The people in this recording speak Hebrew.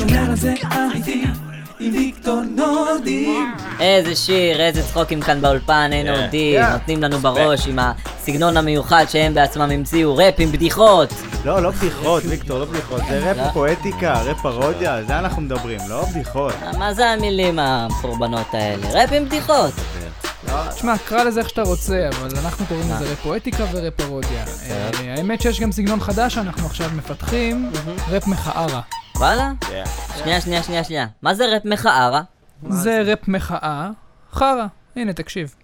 שומר על זה אמיתי, עם ויקטור נורדי. איזה שיר, איזה צחוקים כאן באולפן, אין Yeah. נותנים לנו בראש עם הסגנון המיוחד שהם בעצמם המציאו, ראפ עם בדיחות. לא, לא בדיחות, ויקטור, לא בדיחות. זה לא. רפ פואטיקה, רפ פרודיה, על זה אנחנו מדברים, לא בדיחות. מה זה המילים המחורבנות האלה? ראפ עם בדיחות. תשמע, קרא לזה איך שאתה רוצה, אבל אנחנו קוראים לזה רפ פואטיקה ורפ פרודיה. אה, האמת שיש גם סגנון חדש שאנחנו עכשיו מפתחים, רפ מחארה. וואלה? כן. שנייה, שנייה, שנייה, שנייה. מה זה ראפ מחאה? זה רפ מחאה, חרא. הנה, תקשיב.